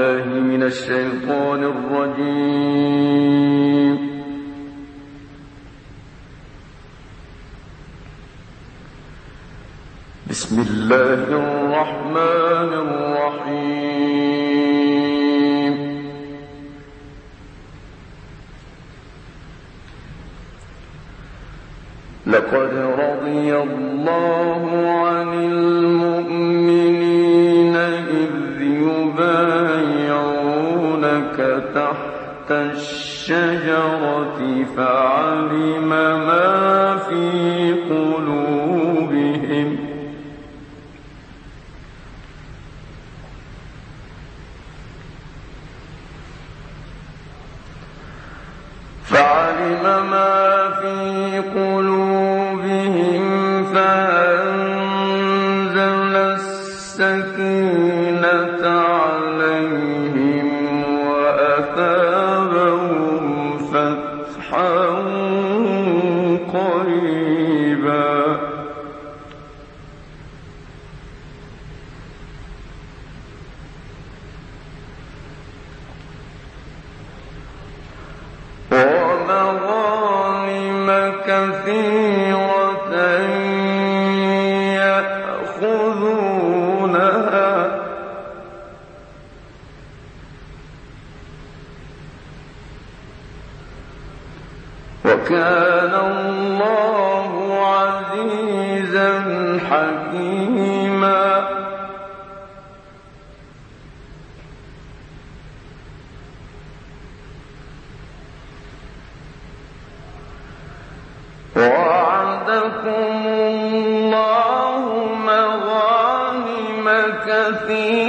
بالله من الشيطان الرجيم. بسم الله الرحمن الرحيم. لقد رضي الله عن المؤمنين الشجرة فعلم ما في قلوبهم. فعلم ما في قلوبهم. وكان الله عزيزا حكيما. مغانم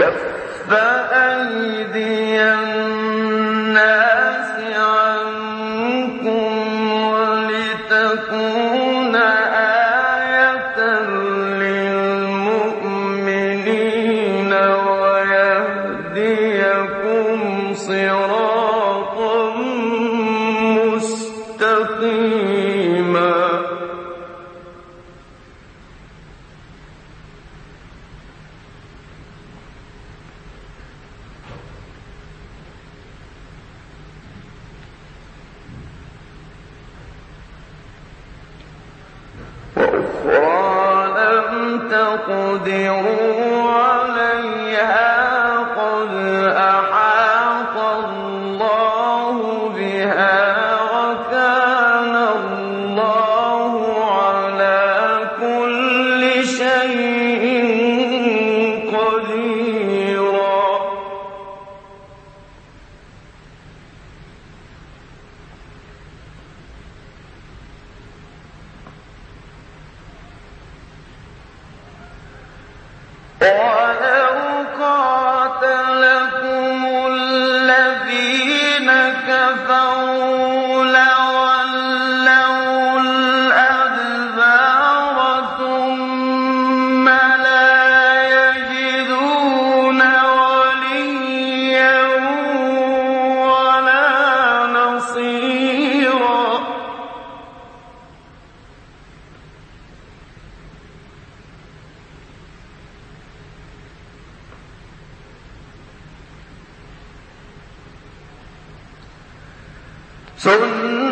وكف أيدي الناس عنكم ولتكون آية للمؤمنين ويهديكم صراطا وأخرى لم تقدروا سنة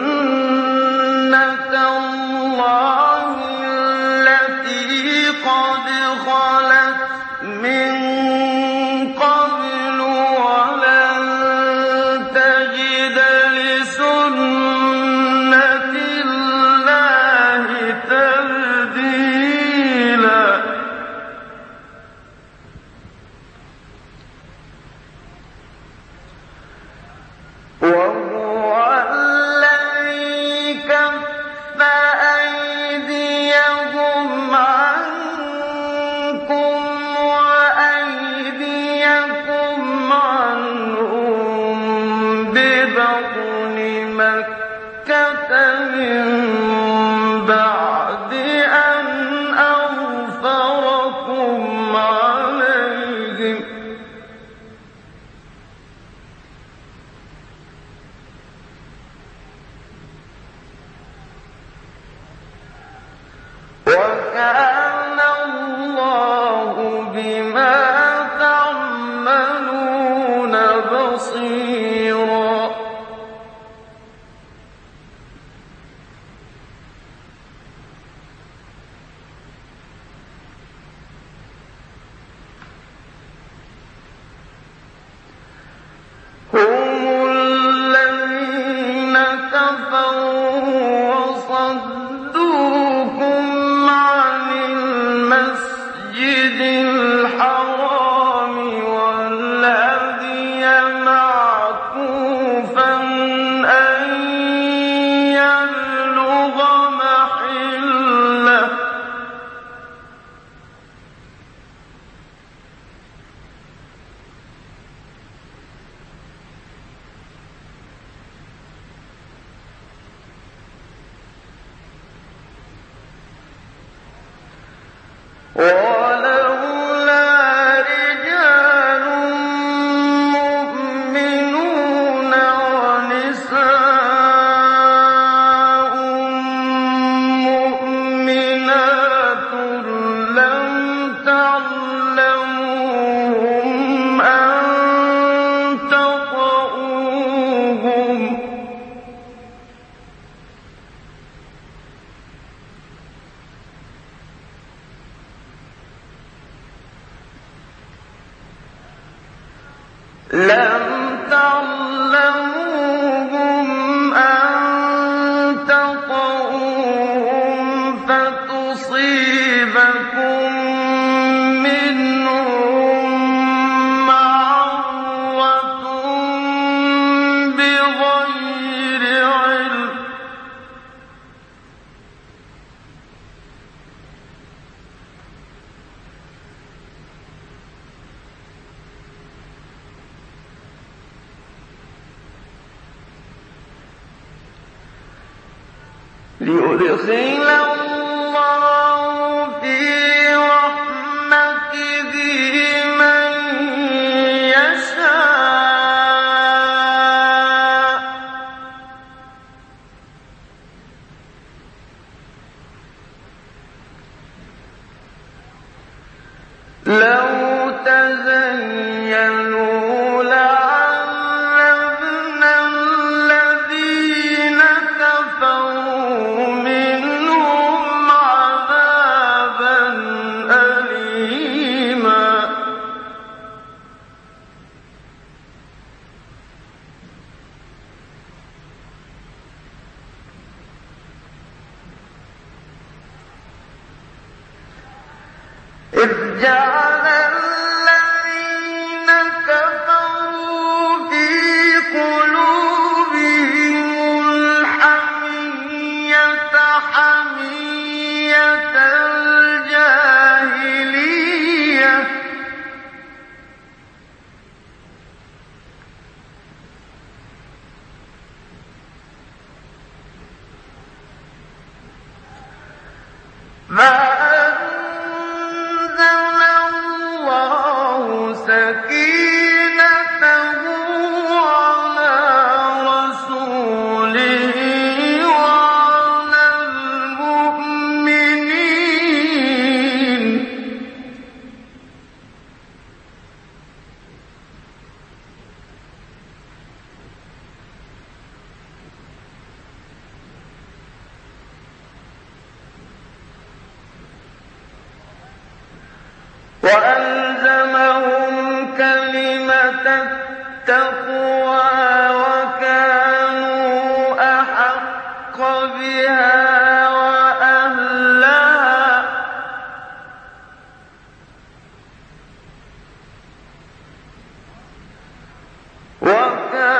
بطن مكة من كَفَرُوا وَصَدُّوا Oh. لم تعلم 溜的很了。الرجال وألزمهم كلمة التقوى وكانوا أحق بها وأهلها. وكانوا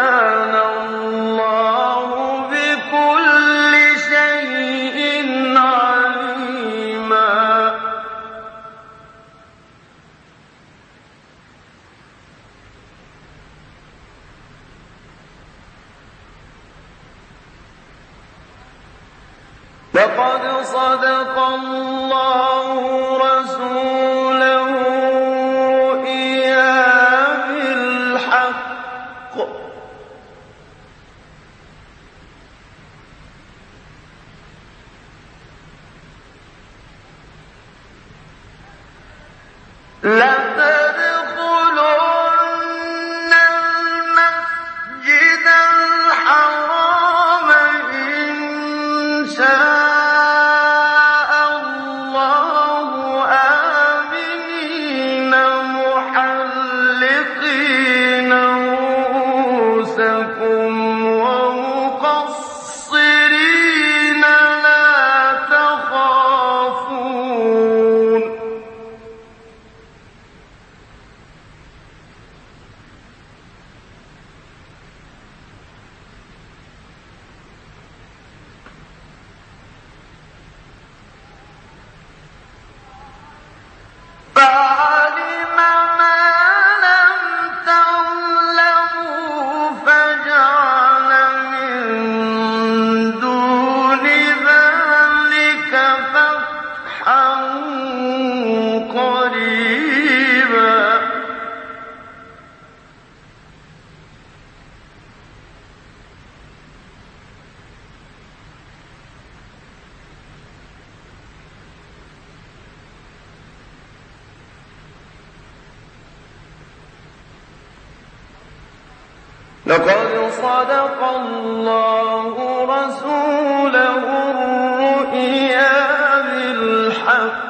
صدق الله. لقد صدق الله رسوله الرؤيا بالحق.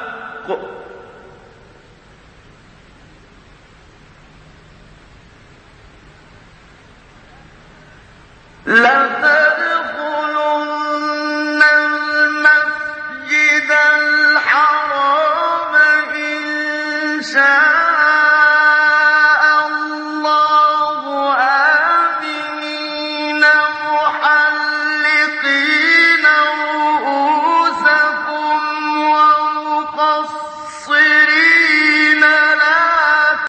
لتدخلن